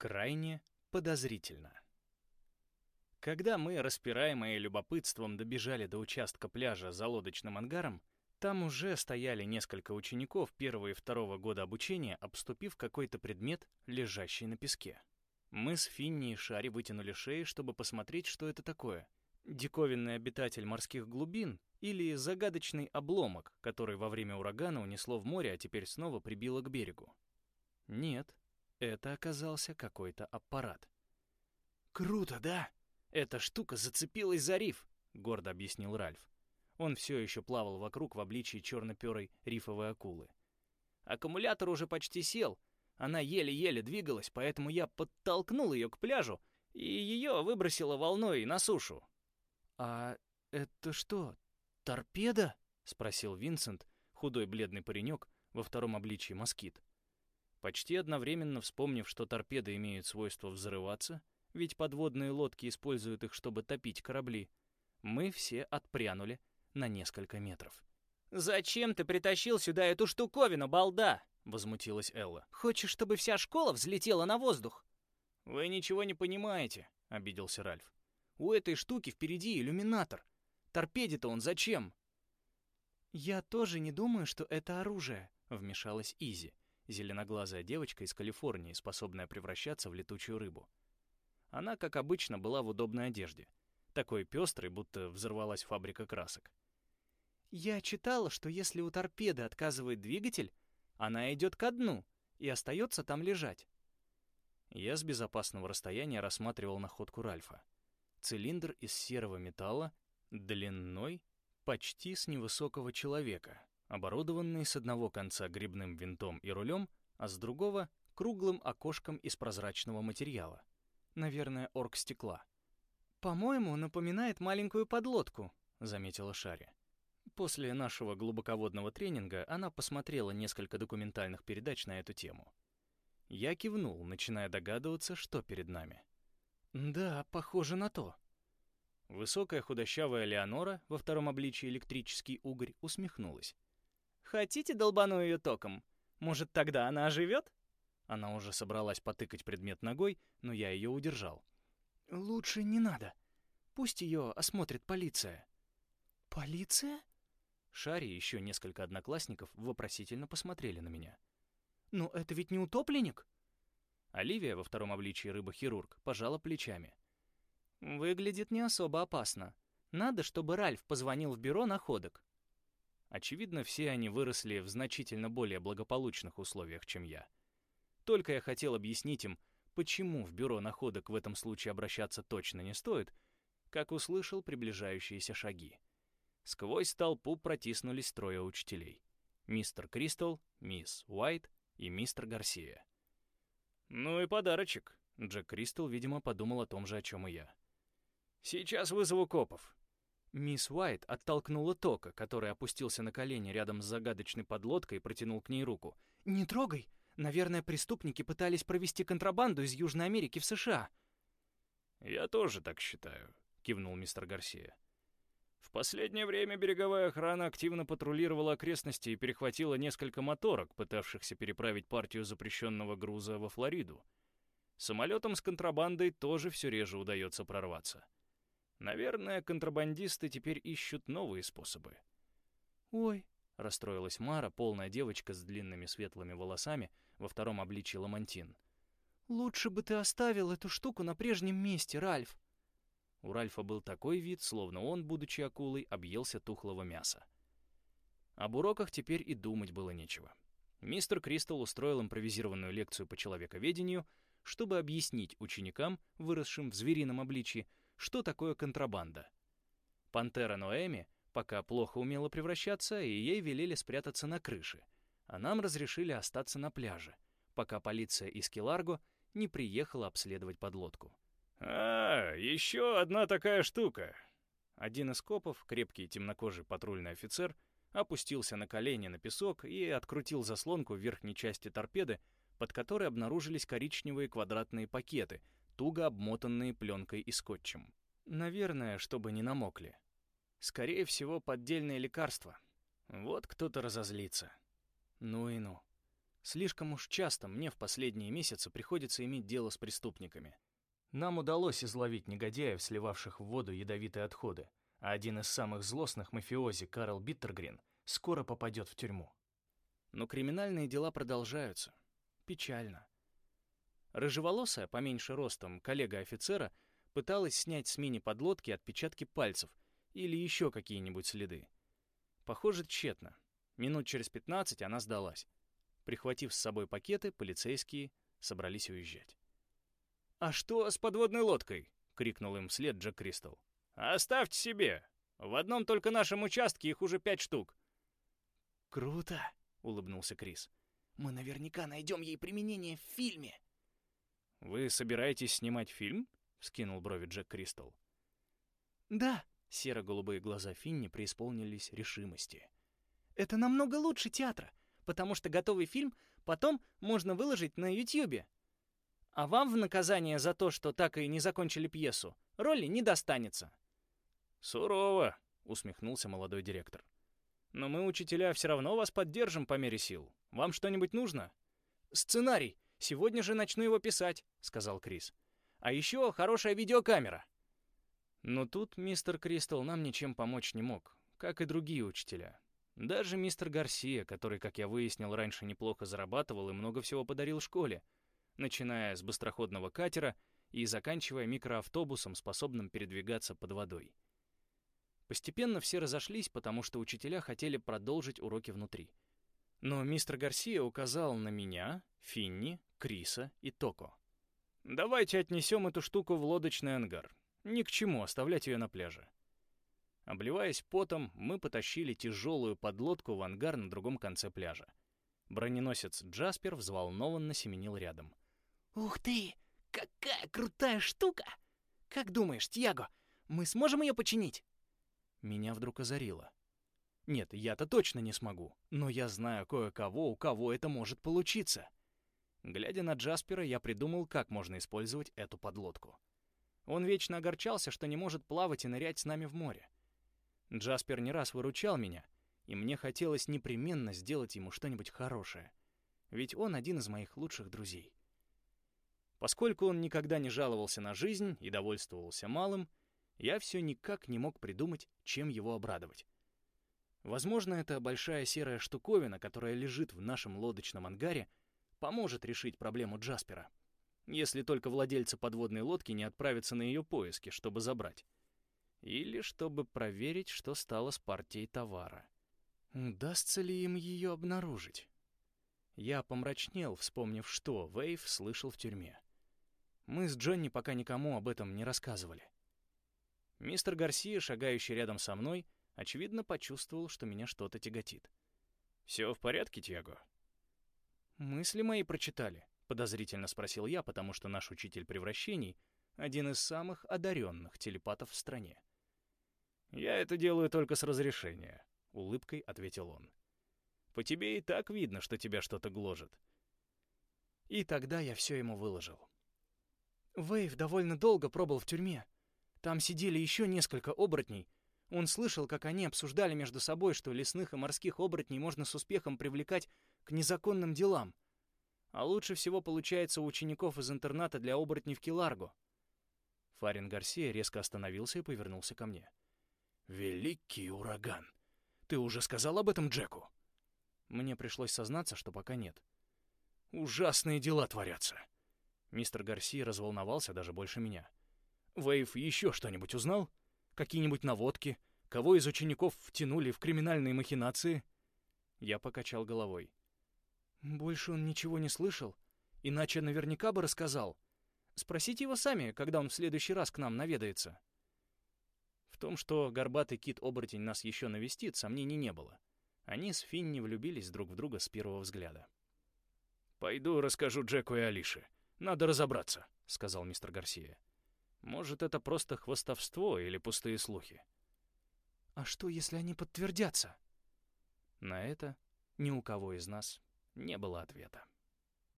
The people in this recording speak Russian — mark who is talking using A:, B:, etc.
A: Крайне подозрительно. Когда мы, распираемые любопытством, добежали до участка пляжа за лодочным ангаром, там уже стояли несколько учеников первого и второго года обучения, обступив какой-то предмет, лежащий на песке. Мы с Финни и Шари вытянули шеи, чтобы посмотреть, что это такое. Диковинный обитатель морских глубин или загадочный обломок, который во время урагана унесло в море, а теперь снова прибило к берегу. Нет, это оказался какой-то аппарат.
B: «Круто, да? Эта штука зацепилась за риф», — гордо объяснил Ральф.
A: Он все еще плавал вокруг в обличии черно-перой рифовой акулы.
B: «Аккумулятор уже почти сел. Она еле-еле двигалась, поэтому я подтолкнул ее к пляжу, и ее выбросило волной на сушу».
A: «А это что, торпеда?» — спросил Винсент, худой бледный паренек во втором обличии москит. Почти одновременно вспомнив, что торпеды имеют свойство взрываться, ведь подводные лодки используют их, чтобы топить корабли, мы все отпрянули на несколько метров.
B: «Зачем ты притащил сюда эту штуковину, балда?» — возмутилась Элла. «Хочешь, чтобы вся школа взлетела на воздух?»
A: «Вы ничего не понимаете», — обиделся Ральф. «У этой штуки впереди иллюминатор. Торпеде-то он зачем?»
C: «Я тоже не думаю, что это оружие», — вмешалась
A: Изи зеленоглазая девочка из Калифорнии, способная превращаться в летучую рыбу. Она, как обычно, была в удобной одежде, такой пестрой, будто взорвалась фабрика красок.
C: «Я читала, что если у торпеды отказывает двигатель, она идет ко дну и остается там лежать».
A: Я с безопасного расстояния рассматривал находку Ральфа. Цилиндр из серого металла, длиной почти с невысокого человека, оборудованный с одного конца грибным винтом и рулем, а с другого — круглым окошком из прозрачного материала. Наверное, оргстекла.
C: «По-моему, напоминает маленькую подлодку», — заметила Шари.
A: После нашего глубоководного тренинга она посмотрела несколько документальных передач на эту тему. Я кивнул, начиная догадываться, что перед нами.
C: «Да, похоже на то».
A: Высокая худощавая Леонора, во втором обличии электрический угорь, усмехнулась.
B: Хотите долбану ее током? Может, тогда она оживет?»
A: Она уже собралась потыкать предмет ногой, но я ее удержал.
C: «Лучше не надо. Пусть ее осмотрит полиция».
B: «Полиция?»
A: Шари и еще несколько одноклассников вопросительно посмотрели на меня.
C: «Но это ведь не утопленник?»
A: Оливия во втором обличии рыба-хирург пожала плечами.
B: «Выглядит не особо опасно. Надо, чтобы Ральф позвонил в бюро находок.
A: Очевидно, все они выросли в значительно более благополучных условиях, чем я. Только я хотел объяснить им, почему в бюро находок в этом случае обращаться точно не стоит, как услышал приближающиеся шаги. Сквозь толпу протиснулись трое учителей. Мистер Кристал, мисс Уайт и мистер Гарсия. «Ну и подарочек», — Джек Кристал, видимо, подумал о том же, о чем и я. «Сейчас вызову копов», Мисс Уайт оттолкнула Тока, который опустился на колени рядом с загадочной подлодкой и протянул к ней руку.
C: «Не трогай! Наверное, преступники пытались провести контрабанду из Южной Америки в США».
D: «Я тоже так считаю», — кивнул мистер Гарсия. В последнее время береговая охрана активно патрулировала окрестности и перехватила несколько моторок, пытавшихся переправить партию запрещенного груза во Флориду. Самолетам с контрабандой тоже все реже удается прорваться. Наверное, контрабандисты теперь ищут новые способы.
A: «Ой», — расстроилась Мара, полная девочка с длинными светлыми волосами, во втором обличии ламантин.
C: «Лучше бы ты оставил эту штуку на прежнем месте, Ральф».
A: У Ральфа был такой вид, словно он, будучи акулой, объелся тухлого мяса. Об уроках теперь и думать было нечего. Мистер Кристал устроил импровизированную лекцию по человековедению, чтобы объяснить ученикам, выросшим в зверином обличье, что такое контрабанда. Пантера Ноэми пока плохо умела превращаться, и ей велели спрятаться на крыше, а нам разрешили остаться на пляже, пока полиция из Келарго не приехала обследовать подлодку.
D: «А, еще одна такая штука!»
A: Один из копов, крепкий темнокожий патрульный офицер, опустился на колени на песок и открутил заслонку в верхней части торпеды, под которой обнаружились коричневые квадратные пакеты — туго обмотанные пленкой и скотчем. Наверное, чтобы не намокли. Скорее всего, поддельное лекарство. Вот кто-то разозлится. Ну и ну. Слишком уж часто мне в последние месяцы приходится иметь дело с преступниками. Нам удалось изловить негодяев, сливавших в воду ядовитые отходы, а один из самых злостных мафиози, Карл Биттергрин, скоро попадет в тюрьму. Но криминальные дела продолжаются. Печально. Рыжеволосая, поменьше ростом, коллега офицера пыталась снять с мини-подлодки отпечатки пальцев или еще какие-нибудь следы. Похоже, тщетно. Минут через 15 она сдалась. Прихватив с собой пакеты, полицейские собрались уезжать.
D: «А что с подводной лодкой?» — крикнул им вслед Джек Кристал. «Оставьте себе! В одном только нашем участке их уже пять штук».
C: «Круто!» — улыбнулся Крис. «Мы наверняка найдем ей применение в фильме».
A: «Вы собираетесь снимать фильм?» — вскинул брови Джек Кристал.
C: «Да», —
A: серо-голубые глаза Финни преисполнились решимости.
C: «Это намного лучше театра, потому что готовый фильм потом можно выложить на Ютьюбе. А вам в наказание за то, что так и не закончили пьесу, роли не достанется».
A: «Сурово», — усмехнулся молодой директор. «Но мы, учителя, все равно вас поддержим по мере сил. Вам что-нибудь нужно?»
C: «Сценарий. Сегодня же начну его писать», — сказал Крис. «А еще хорошая видеокамера».
A: Но тут мистер Кристал нам ничем помочь не мог, как и другие учителя. Даже мистер Гарсия, который, как я выяснил, раньше неплохо зарабатывал и много всего подарил школе, начиная с быстроходного катера и заканчивая микроавтобусом, способным передвигаться под водой. Постепенно все разошлись, потому что учителя хотели продолжить уроки внутри. Но мистер Гарсия указал на меня, Финни, Криса и Токо. «Давайте отнесем эту штуку в лодочный ангар. Ни к чему оставлять ее на пляже». Обливаясь потом, мы потащили тяжелую подлодку в ангар на другом конце пляжа. Броненосец Джаспер взволнованно семенил рядом.
C: «Ух ты! Какая крутая штука! Как думаешь, Тьяго, мы сможем ее починить?»
A: Меня вдруг озарило. Нет, я-то точно не смогу, но я знаю кое-кого, у кого это может получиться. Глядя на Джаспера, я придумал, как можно использовать эту подлодку. Он вечно огорчался, что не может плавать и нырять с нами в море. Джаспер не раз выручал меня, и мне хотелось непременно сделать ему что-нибудь хорошее, ведь он один из моих лучших друзей. Поскольку он никогда не жаловался на жизнь и довольствовался малым, я все никак не мог придумать, чем его обрадовать. Возможно, эта большая серая штуковина, которая лежит в нашем лодочном ангаре, поможет решить проблему Джаспера. Если только владельцы подводной лодки не отправятся на ее поиски, чтобы забрать. Или чтобы проверить, что стало с партией товара. Удастся ли им ее обнаружить? Я помрачнел, вспомнив, что Вейв слышал в тюрьме. Мы с Джонни пока никому об этом не рассказывали. Мистер Гарсия, шагающий рядом со мной, очевидно, почувствовал, что меня что-то тяготит. «Все в порядке, Тьяго?» «Мысли мои прочитали», — подозрительно спросил я, потому что наш учитель превращений — один из самых одаренных телепатов в стране. «Я это делаю только с разрешения», — улыбкой ответил он. «По тебе и так видно, что тебя что-то гложет». И тогда я все ему выложил.
C: Вейв довольно долго пробыл в тюрьме. Там сидели еще несколько оборотней. Он слышал, как они обсуждали между собой, что лесных и морских оборотней можно с успехом привлекать к незаконным делам. А лучше всего получается у учеников из интерната для оборотней в Киларго.
A: Фарин Гарсия резко остановился и повернулся ко мне. «Великий ураган! Ты уже сказал об этом Джеку?» Мне пришлось сознаться, что пока нет. «Ужасные дела творятся!» Мистер Гарсия разволновался даже больше меня. «Вейв еще что-нибудь узнал? Какие-нибудь наводки? Кого из учеников втянули в криминальные махинации?» Я покачал головой.
C: Больше он ничего не слышал, иначе наверняка бы рассказал. Спросите его сами, когда он в следующий раз к нам наведается.
A: В том, что горбатый кит-оборотень нас еще навестит, сомнений не было. Они с Финни влюбились друг в друга с первого взгляда. «Пойду расскажу Джеку и Алише. Надо разобраться», — сказал мистер Гарсия. «Может, это просто хвостовство или пустые слухи?»
C: «А что, если они подтвердятся?»
A: На это ни у кого из нас не было ответа.